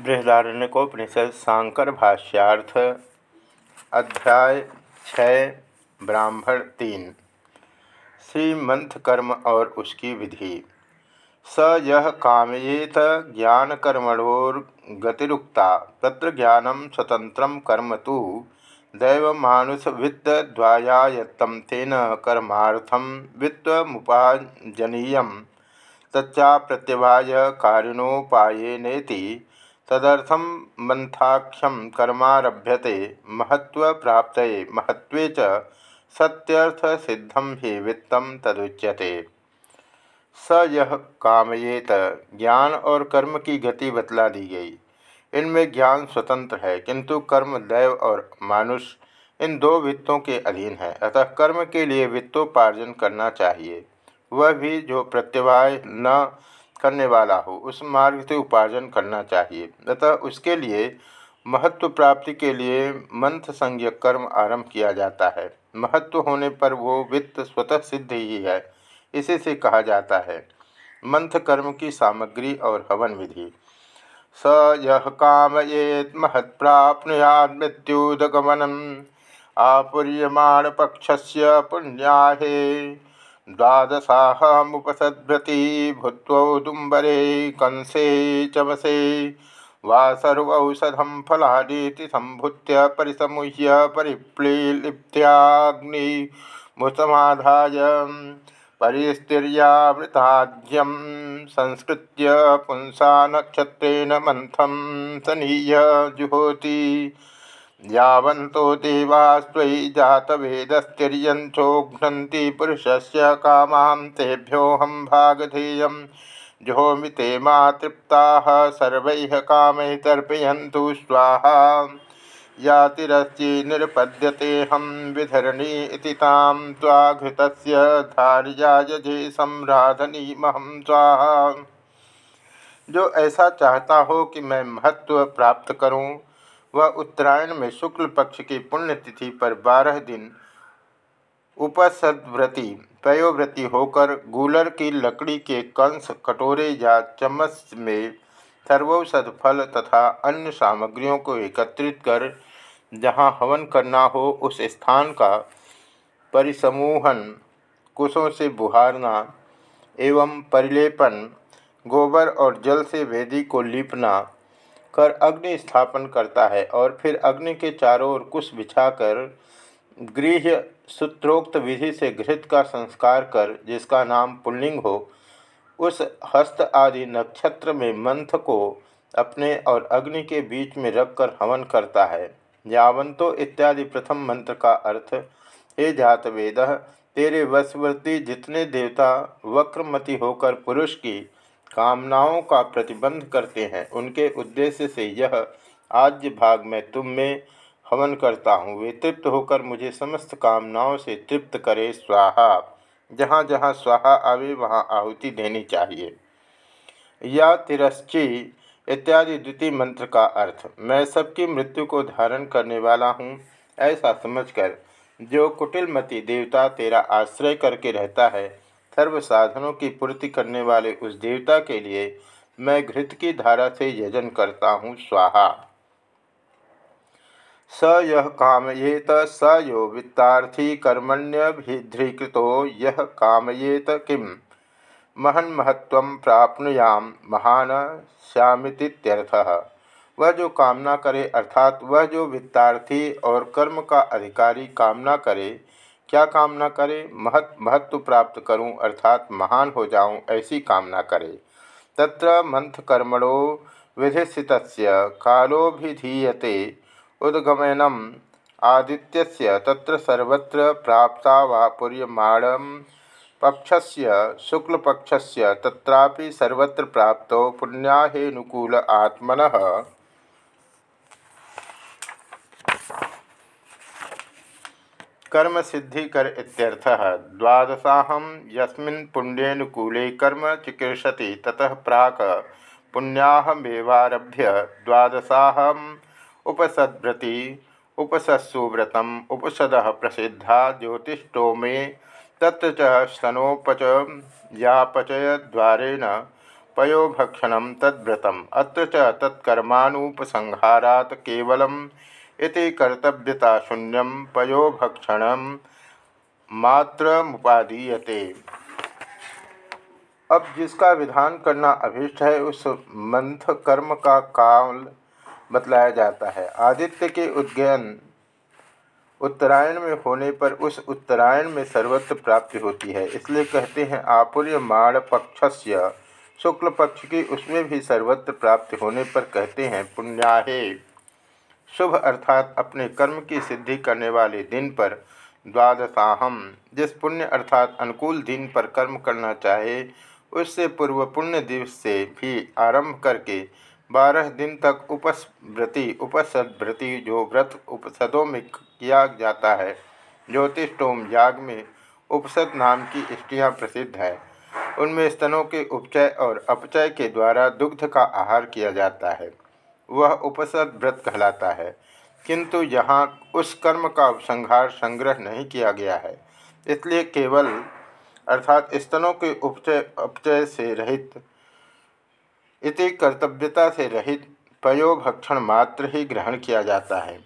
बृहदारण्यकोपनिषद सांकर भाष्यार्थ अध्याय छः, ब्राह्मण तीन। श्रीमंथ कर्म और उसकी विधि। स यह कामयेत ज्ञान कर्मणोर्गतिरुक्ता तत्र ज्ञानम स्वतंत्र कर्म तो दैवमानुषविद्वायायत्तं तेन कर्मार्थं तच्चा प्रत्यवाय कारिणोपायनेति तदर्थम मंथाख्यम कर्मारभ्यते महत्व प्राप्त महत्व सत्यर्थ सिद्धम ही वित्तम तदुच्यते। स यह कामयेत, ज्ञान और कर्म की गति बतला दी गई। इनमें ज्ञान स्वतंत्र है, किंतु कर्म दैव और मानुष इन दो वित्तों के अधीन है। अतः कर्म के लिए वित्तोपार्जन करना चाहिए। वह भी जो प्रत्यवाय न करने वाला हो, उस मार्ग से उपार्जन करना चाहिए। अतः उसके लिए महत्व प्राप्ति के लिए मंथ संज्ञ कर्म आरंभ किया जाता है। महत्व होने पर वो वित्त स्वतः सिद्ध ही है, इसी से कहा जाता है। मंथ कर्म की सामग्री और हवन विधि। स यह कामयेत महत्प्राप्नुयाद मृत्युदगमनम। आपूर्यमाण पक्ष से पुण्याहे। द्वादशाहमुपसद्भ्रति भूत्वौदुम्बरे कंसे चमसे वा सर्वौषधं फलानीति सम्भूत्य परिसमुह्य परिप्लीलिप्त्याग्निमुसमाधाय परिस्तिर्यावृताद्यं संस्कृत्य पुंसा नक्षत्रेण मंथम सनीय जुहोति। यावन्तो देवास्त्वयि जातवेदस्तिर्यञ्चोघ्नन्ति पुरुषस्य कामां तेभ्योऽहं भागधेयं जुहोमि ते मा तृप्ताः, सर्वैः कामैः तर्पयन्तु स्वाहा। यातिरस्ति निरपद्यतेऽहं विधरणी इति तां त्वाघृतस्य धार्यायजे सम्राधनीमहं स्वाहा। जो ऐसा चाहता हो कि मैं महत्व प्राप्त करूँ वह उत्तरायण में शुक्ल पक्ष की पुण्यतिथि पर बारह दिन उपसदव्रती, पयोव्रती होकर गूलर की लकड़ी के कंस, कटोरे या चम्मच में सर्वौषध फल तथा अन्य सामग्रियों को एकत्रित कर जहाँ हवन करना हो, उस स्थान का परिसमूहन, कुशों से बुहारना एवं परिलेपन, गोबर और जल से वेदी को लीपना कर अग्नि स्थापन करता है और फिर अग्नि के चारों ओर कुश बिछाकर गृह सूत्रोक्त विधि से घृत का संस्कार कर, जिसका नाम पुल्लिंग हो, उस हस्त आदि नक्षत्र में मंथ को अपने और अग्नि के बीच में रखकर हवन करता है। यावंतो इत्यादि प्रथम मंत्र का अर्थ, हे जात वेद तेरे वशवर्ती जितने देवता वक्रमति होकर पुरुष की कामनाओं का प्रतिबंध करते हैं। उनके उद्देश्य से यह आज्य भाग में तुम में हवन करता हूँ। वे तृप्त होकर मुझे समस्त कामनाओं से तृप्त करे। स्वाहा। जहाँ जहाँ स्वाहा आवे, वहाँ आहुति देनी चाहिए। या तिरश्ची इत्यादि द्वितीय मंत्र का अर्थ, मैं सबकी मृत्यु को धारण करने वाला हूँ। ऐसा समझकर, जो कुटिलमती देवता तेरा आश्रय करके रहता है सर्व साधनों की पूर्ति करने वाले उस देवता के लिए मैं घृत की धारा से यजन करता हूँ, स्वाहा। स यह कामयेत, स यो वित्तार्थी कर्मण्यभिध्रीकृतो यह कामयेत किम महन महत्व प्राप्नुयाम महान श्यामितीत्यर्थः। वह जो कामना करे, अर्थात वह जो वित्तार्थी और कर्म का अधिकारी कामना करे क्या कामना करे? महत्, महत्व प्राप्त करूँ, अर्थात महान हो जाऊँ, ऐसी कामना करे। तत्र मंथकर्मणो विधिस्थित कालोभिधीयते उद्गमनम आदित्यस्य, तत्र सर्वत्र प्राप्ता वापुर्यमाणम पक्षस्य, शुक्लपक्षस्य, तत्रापि सर्वत्र प्राप्तो पुण्याहेनुकूल आत्मनः। कर्म सिद्धि कर इत्यर्थः। द्वादशाहम यस्मिन् पुण्यनुकूले कर्म चिकीर्षति, ततः प्राक पुण्याहमेवारभ्य द्वादशाहम उपसद्व्रति, उपसत्सुव्रतम उपसद प्रसिद्धा ज्योतिषोमे तत्र च स्तनोपच यापचयद्वारेण पयोभक्षण तद्व्रतम। अत्र च तत्कर्मानुपसंहारात् केवलम इति कर्तव्यता शून्यम पयोभक्षण मात्र मुपादीयते अब जिसका विधान करना अभिष्ट है, उस मंथ कर्म का काल बतलाया जाता है। आदित्य के उद्गयन उत्तरायण में होने पर उस उत्तरायण में सर्वत्र प्राप्ति होती है। इसलिए कहते हैं, आपुर्य माण पक्षस्य, शुक्ल पक्ष की उसमें भी सर्वत्र प्राप्ति होने पर कहते हैं, पुण्याहे। शुभ अर्थात अपने कर्म की सिद्धि करने वाले दिन पर द्वादशाहम, जिस पुण्य अर्थात अनुकूल दिन पर कर्म करना चाहे, उससे पूर्व पुण्य दिवस से भी आरंभ करके बारह दिन तक उपस्व्रति उपसदव्रति जो व्रत उपसदों में किया जाता है ज्योतिषोम याग में उपसद नाम की स्त्रियाँ प्रसिद्ध है। उनमें स्तनों के उपचय और अपचय के द्वारा दुग्ध का आहार किया जाता है। वह उपसद व्रत कहलाता है। किंतु यहाँ उस कर्म का उपसंहार संग्रह नहीं किया गया है। इसलिए केवल, अर्थात स्तनों के उपचय, अपचय से रहित, इति कर्तव्यता से रहित पयोभक्षण मात्र ही ग्रहण किया जाता है।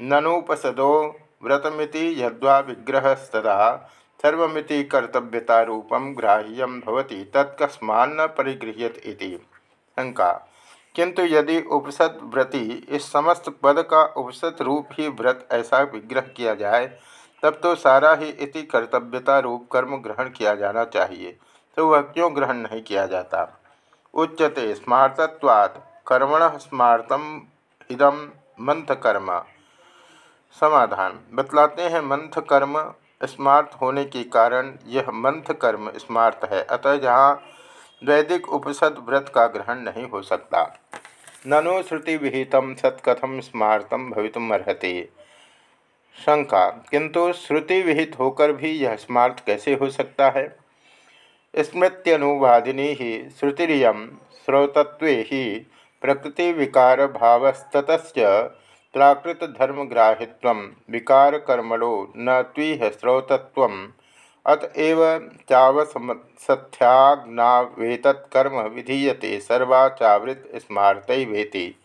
ननुपसदो व्रतमिति यद्वा विग्रहस्तदा सर्वमिति कर्तव्यता रूपम ग्राह्यम भवति, तत्कस्मान्न परिगृह्यत इति। शंका। किंतु यदि उपसद व्रति इस समस्त पद का उपसत रूप ही व्रत ऐसा विग्रह किया जाए, तब तो सारा ही इति कर्तव्यता रूप कर्म ग्रहण किया जाना चाहिए। तो वह क्यों ग्रहण नहीं किया जाता? उच्यते स्मार्तत्वात् कर्मण स्मार्तम इदम मंथ कर्म समाधान। बतलाते हैं मंथ कर्म स्मार्त होने के कारण यह मंथ कर्म स्मार्त है, अतः जहाँ वैदिक उपसद व्रत का ग्रहण नहीं हो सकता। ननु श्रुति विहित सत्कथम स्मार्तम भवितुमर्हति शंका, किंतु श्रुति विहित होकर भी यह स्मार्त कैसे हो सकता है? स्मृत्यनुवादिनी ही श्रुतिरिय स्रोतत्व ही प्रकृति विकार भावस्त प्राकृत धर्मग्राहित्व विकार कर्मणो न त्वीह स्रोतत्व अतएव चावसत्याज्ञावेतत्कर्म विधीयते सर्वाचावृत स्मारत वेति।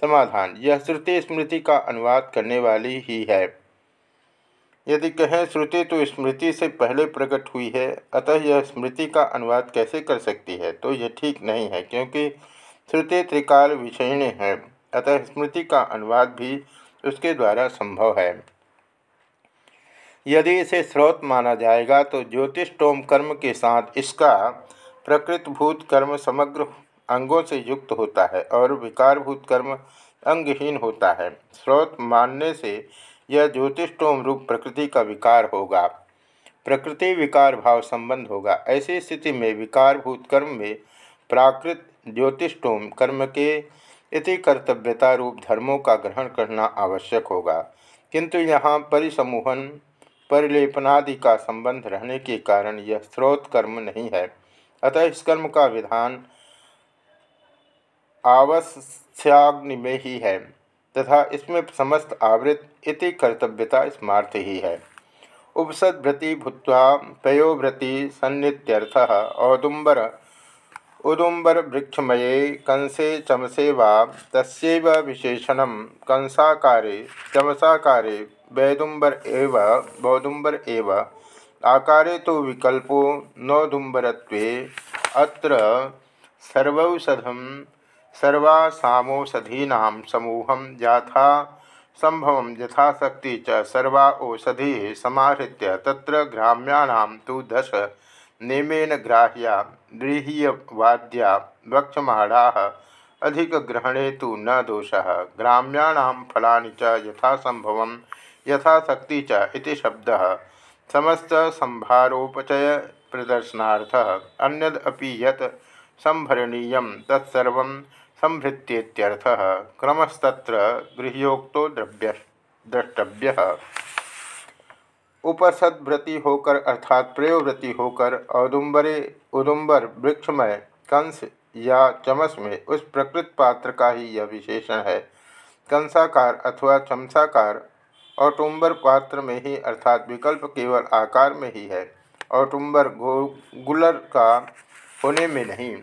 समाधान। यह श्रुति स्मृति का अनुवाद करने वाली ही है। यदि कहें श्रुति तो स्मृति से पहले प्रकट हुई है। अतः यह स्मृति का अनुवाद कैसे कर सकती है? तो यह ठीक नहीं है, क्योंकि श्रुति त्रिकाल विषयिणी है। अतः स्मृति का अनुवाद भी उसके द्वारा संभव है। यदि इसे स्रोत माना जाएगा तो ज्योतिषोम कर्म के साथ इसका प्रकृतभूत कर्म समग्र अंगों से युक्त होता है और विकारभूत कर्म अंगहीन होता है। स्रोत मानने से यह ज्योतिषोम रूप प्रकृति का विकार होगा। प्रकृति विकार भाव संबंध होगा। ऐसी स्थिति में विकारभूत कर्म में प्राकृत ज्योतिषोम कर्म के इति कर्तव्यता रूप धर्मों का ग्रहण करना आवश्यक होगा। किंतु यहाँ परिसमूहन परिलेपनादि का संबंध रहने के कारण यह स्रोत कर्म नहीं है। अतः इस कर्म का विधान आवश्याग्नि में ही है, तथा इसमें समस्त आवृत इति कर्तव्यता स्मार्थ ही है। उपसद्भृति भूत्वा पयोभृति सन्नित्यर्थ औदुम्बर, उदुम्बर वृक्षमये कंसे चमसे वा तस्व विशेषण कंसाकारे, चमसाकारे वैदुम्बर एव, बौदुम्बर एव। आकारे तो विकल्पो नौदुम्बरत्वे अत्र सर्वौषधम सर्वासामौषधीनां समूहं यथा संभव यथाशक्ति च सर्वा औषधि समाहृत्य, तत्र ग्राम्याणां तु दश, नेमेन ग्राह्या, गृह्यवाद्या वक्षमाणाः अधिकग्रहणे तो न दोषः, ग्राम्याणां फलानि च यथासंभवं यथाशक्ति च शब्दः। समस्त संभारोपचय प्रदर्शनार्थ अन्यदपि यत् संभरणीय तत्सर्व संभृत्येत्यर्थः क्रमस्तत्र गृह्योक्तो द्रव्य द्रष्टव्य। उपसद्व्रति होकर अर्थात प्रयोव्रति होकर औदुम्बरे उदुम्बर वृक्षमय कंस या चमस में उस प्रकृत पात्र का ही यह विशेषण है। कंसाकार अथवा चमसाकार औटुम्बर पात्र में ही, अर्थात विकल्प केवल आकार में ही है औटुम्बर गुलर का होने में नहीं।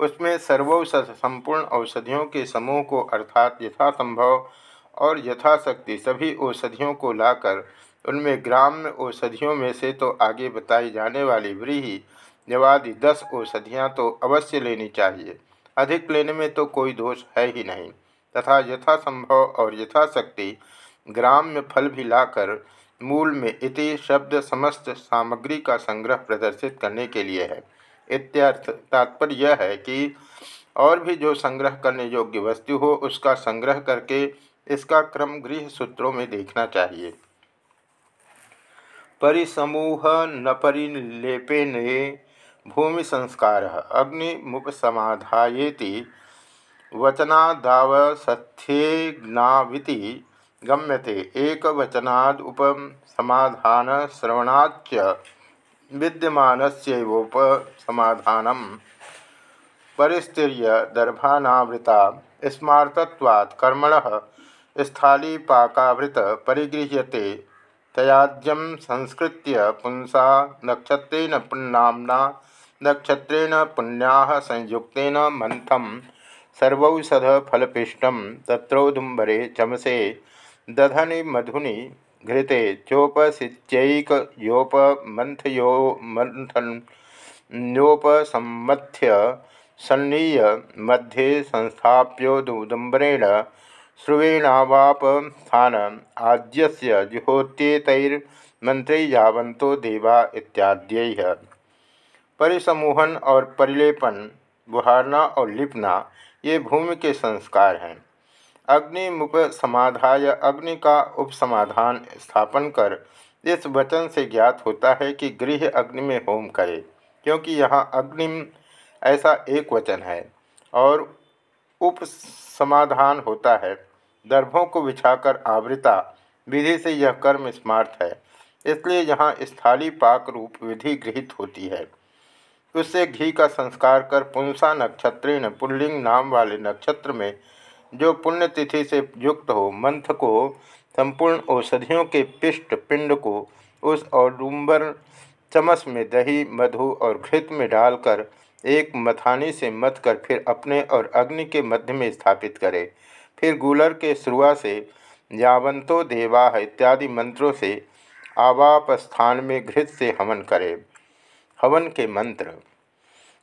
उसमें सर्वौषध संपूर्ण औषधियों के समूह को, अर्थात यथासंभव और यथाशक्ति सभी औषधियों को लाकर, उनमें ग्राम्य औषधियों में से तो आगे बताई जाने वाली व्रीही जवादि दस औषधियाँ तो अवश्य लेनी चाहिए। अधिक लेने में तो कोई दोष है ही नहीं। तथा यथासंभव और यथाशक्ति ग्राम्य फल भी लाकर मूल में इति शब्द समस्त सामग्री का संग्रह प्रदर्शित करने के लिए है। इत्यर्थ तात्पर्य यह है कि और भी जो संग्रह करने योग्य वस्तु हो, उसका संग्रह करके इसका क्रम गृह सूत्रों में देखना चाहिए। परिसमूह न परिलेपेने भूमि संस्कार अग्नि मुपसमाधाएति वचनादावसथ्येज्ञाविति गम्यते। एक वचनाद उपसमाधान श्रवणाच विद्यमानस्योपसमाधान परिस्तीर्य दर्भानावृता, स्मार्तत्वात् कर्मण, स्थालीपाकावृत परिगृह्यते। तयाज्यम संस्कृत्य पुंसा नक्षत्रेण पुण्यना नक्षत्रेण पुण्या संयुक्तेन मंथम सर्वौषध फलपिष्ट तत्रोदुम्बरे चमसे। दधनि मधुनि घृते चोपसिच्यैकयोपमन्थयो मंथन्योपसम्मथ्य सन्नीय मध्ये संस्थाप्योदुम्बरेण श्रुवेणावापस्थान आज्यस्य जुहोत्येतैर्मंत्रै यावंतो देवा इत्याद्य। परिसमूहन और परिलेपन, बुहारना और लिपना ये भूमि के संस्कार हैं। अग्नि मुप समाधाय, अग्नि का उपसमाधान स्थापन कर। इस वचन से ज्ञात होता है कि गृह अग्नि में होम करे, क्योंकि यहाँ अग्निम ऐसा एक वचन है और उप समाधान होता है। दर्भों को बिछाकर आवृता, विधि से यह कर्म स्मार्थ है, इसलिए यहाँ स्थाली पाक रूप विधि गृहित होती है। उससे घी का संस्कार कर पुंसा नक्षत्रेण, पुल्लिंग नाम वाले नक्षत्र में जो पुण्यतिथि से युक्त हो, मंथ को संपूर्ण औषधियों के पिष्ट पिंड को उस औडुम्बर चमस में दही, मधु और घृत में डालकर एक मथानी से मत कर फिर अपने और अग्नि के मध्य में स्थापित करे। फिर गूलर के श्रुआ से यावंतो देवाह इत्यादि मंत्रों से आवाप स्थान में घृत से हवन करे। हवन के मंत्र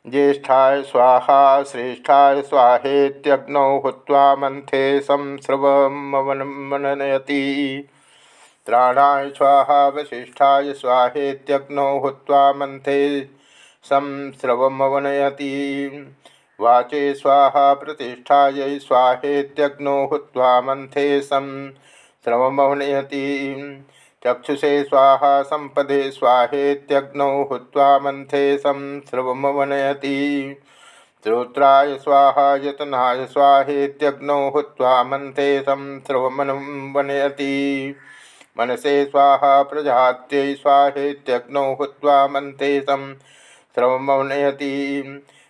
ज्येष्ठाय स्वाहा, श्रेष्ठाय स्वाहेत्यग्नौ हुत्वा मंथे संस्रवमनयति त्राणाय स्वाहा, वशिष्ठाय स्वाहेत्यग्नौ हुत्वा मंथे संस्रवमवनयति वाचे स्वाहा, प्रतिष्ठायै स्वाहेत्यग्नौ हुत्वा मंथे संस्रवमवनयति चक्षुषे स्वाहा संपदे स्वाहेत्यग्नौ हुत्वा मंथे संस्रवमवनयति श्रोत्राय स्वाहा यतनाय स्वाहेत्यग्नौ हुत्वा मंथे संस्रवमनवनयति मनसे स्वाहा प्रजात्यै स्वाहेत्यग्नौ हुत्वा मंथे संस्रवमवनयति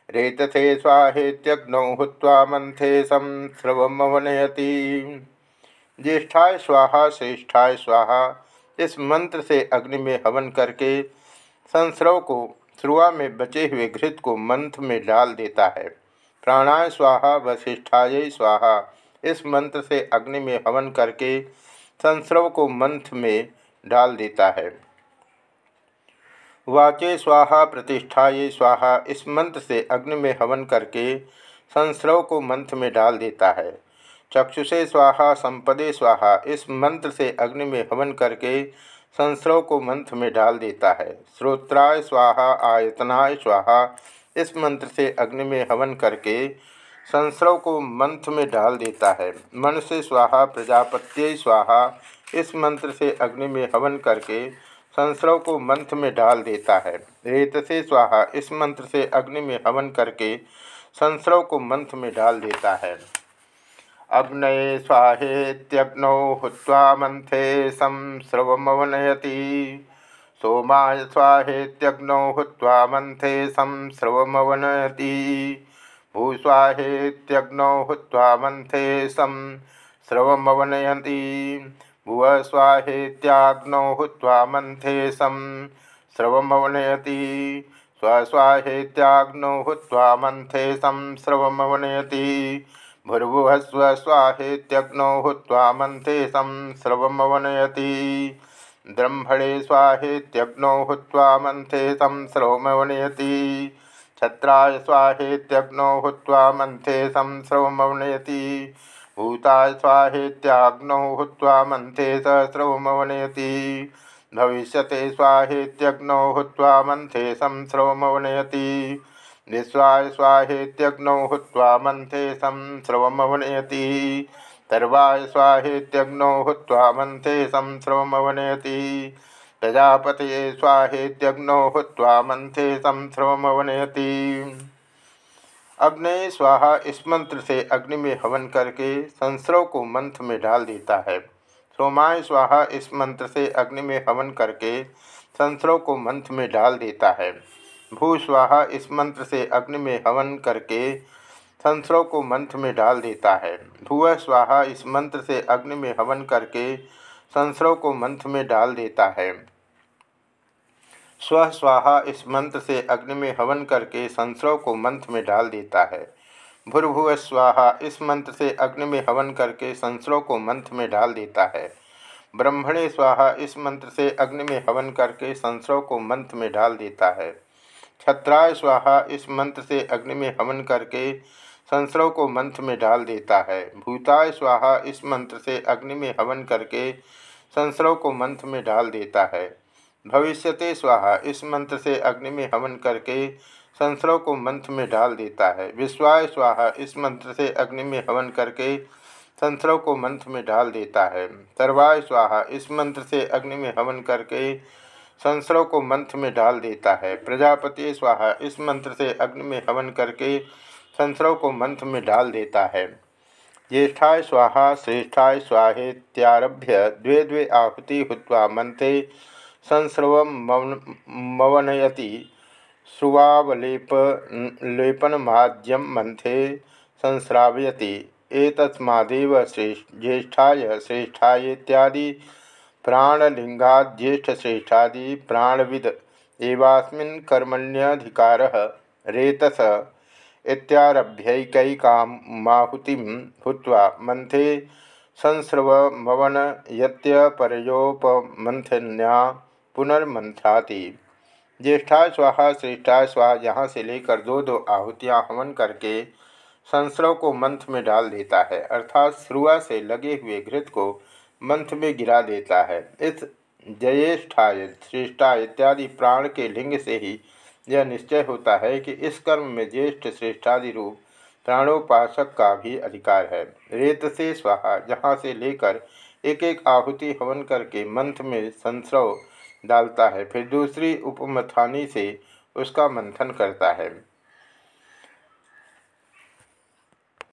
रेतथे स्वाहेत्यग्नौ हुत्वा मंथे संस्रवमवनयति ज्येष्ठाय स्वाहा, श्रेष्ठाय स्वाहा इस मंत्र से अग्नि में हवन करके संस्रव को श्रुआ में बचे हुए घृत को मंत्र में डाल देता है। प्राणाय स्वाहा, वशिष्ठाय स्वाहा। इस मंत्र से अग्नि में हवन करके संस्रव को मंत्र में डाल देता है। वाचे स्वाहा प्रतिष्ठाए स्वाहा। इस मंत्र से अग्नि में हवन करके संस्रव को मंत्र में डाल देता है। चक्षुषे स्वाहा, संपदे स्वाहा, इस मंत्र से अग्नि में हवन करके संस्रव को मंत्र में डाल देता है। श्रोत्राय स्वाहा, आयतनाय स्वाहा, इस मंत्र से अग्नि में हवन करके संस्रव को मंत्र में डाल देता है। मन से स्वाहा, प्रजापत्य स्वाहा, इस मंत्र से अग्नि में हवन करके संस्रव को मंत्र में डाल देता है। रेत से स्वाहा, इस मंत्र से अग्नि में हवन करके संस्रव को मंत्र में डाल देता है। अग्नये स्वाहेत्यग्नौ हुत्वा मंथे संस्रवमवनयति। सोमाय स्वाहेत्यग्नौ हुत्वा मंथे संस्रवमवनयति। भूस्वाहेत्यग्नौ हुत्वा मंथे संस्रवमवनयति। भुव स्वाहेत्याग्नौ हुत्वा मंथे संस्रवमवनयति। स्वस्वाहेत्याग्नौ हुत्वा मंथे संस्रवमवनयति। भुर्भुवः स्वस्वाहेत्यग्नौ हुत्वा मंथे संस्रवमवनयति ब्रह्मणे स्वाहेत्यग्नौ हुत्वा मंथे संस्रवमवनयति छत्राय स्वाहेत्यग्नौ हुत्वा मंथे संस्रवमवनयति भूताय स्वाहेत्याग्नौ हुत्वा मंथे सहस्रवमवनयति भविष्यते स्वाहेत्यग्नौ हुत्वा मंथे संस्रवमवनयति विश्वाय स्वाहेत्यग्नौ हुत्वा मंथे संस्रवमवनयति सर्वाय स्वाहेत्यग्नौ हुत्वा मंथे संस्रवमवनयति प्रजापत स्वाहेत्यग्नौ हुत्वा मंथे संस्रवमवनयति अग्नि स्वाहा इस मंत्र से अग्नि में हवन करके संस्रव को मंथ में डाल देता है। सोमाय स्वाहा इस मंत्र से अग्नि में हवन करके संस्रव को मंथ में डाल देता है। भू स्वाहा इस मंत्र से अग्नि में हवन करके संसरों को मंत्र में डाल देता है। भूव स्वाहा इस मंत्र से अग्नि में हवन करके संसरों को मंत्र में डाल देता है। स्व स्वाहा इस मंत्र से अग्नि में हवन करके संसरों को मंत्र में डाल देता है। भूर्भुव स्वाहा इस मंत्र से अग्नि में हवन करके संसरों को मंत्र में डाल देता है। ब्रह्मणे स्वाहा इस मंत्र से अग्नि में हवन करके संसरों को मंत्र में डाल देता है। छत्राय स्वाहा इस मंत्र से अग्नि में हवन करके संस्रव को मंत्र में डाल देता है। भूताय स्वाहा इस मंत्र से अग्नि में हवन करके संस्रव को मंत्र में डाल देता है। भविष्यते स्वाहा इस मंत्र से अग्नि में हवन करके संस्रव को मंत्र में डाल देता है। विश्वाय स्वाहा इस मंत्र से अग्नि में हवन करके संस्रव को मंत्र में डाल देता है। सर्वाय स्वाहा इस मंत्र से अग्नि में हवन करके संस्रव को मंत्र में डाल देता है। प्रजापति स्वाहा इस मंत्र से अग्नि में हवन करके संस्रव को मंत्र में डाल देता है। ज्येष्ठाय स्वाहा, श्रेष्ठाय स्वाहेत्यारभ्य द्वे द्वे आहुति हुआ मंत्रे संस्रव मवनयति। श्रुवावलेप लेपनमाद्यम मंथे संस्रावयति एतस्मादेव श्रेष्ठ, ज्येष्ठाय श्रेष्ठायेत्यादि प्राणलिंगाज्येष्ठश्रेष्ठादि प्राणविद एवास्मिन् कर्मण्यधिकारः रेतस इत्यारभ्यैकैकामाहुतिं भूत्वा मंथे संस्रवमवनयत्यपरयोपमन्थन्या पुनर्मंथाति ज्येष्ठा स्वाहा श्रेष्ठा स्वाहा यहाँ से लेकर दो दो आहुतियाँ हवन करके संस्रव को मंथ में डाल देता है। अर्थात श्रुआ से लगे हुए घृत को मंथ में गिरा देता है। इस ज्येष्ठाय श्रेष्ठा इत्यादि प्राण के लिंग से ही यह निश्चय होता है कि इस कर्म में ज्येष्ठ, श्रेष्ठादि रूप प्राणोपासक का भी अधिकार है। रेत से स्वाहा, जहाँ से लेकर एक एक आहुति हवन करके मंथ में संस्रव डालता है, फिर दूसरी उपमथानी से उसका मंथन करता है।